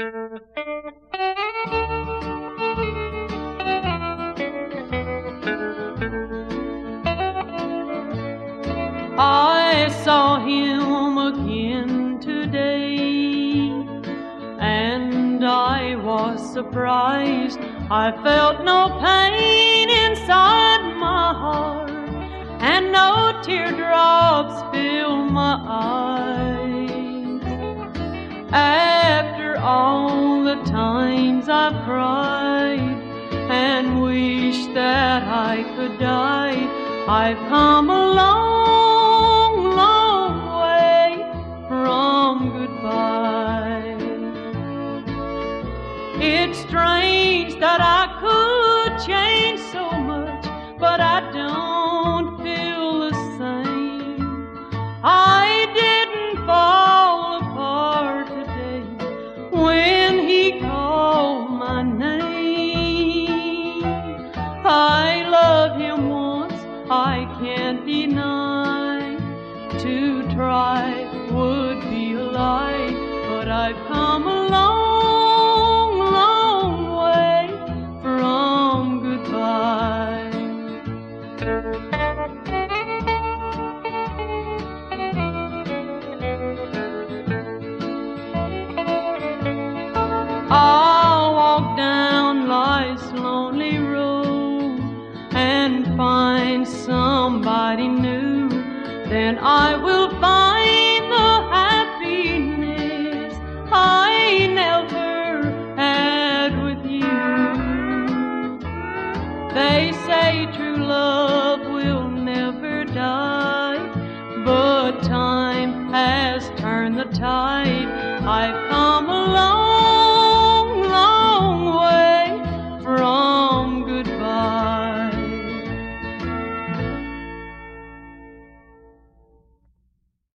I saw him again today, and I was surprised. I felt no pain inside my heart, and no teardrops filled my eyes. All the times I've cried and wished that I could die, I've come a long, long way from goodbye. It's strange that I could change so much, him once, I can't deny. To try would be a lie, but I've come a long, long way from goodbye. And find somebody new. Then I will find the happiness I never had with you. They say true love will never die, but time has turned the tide. I've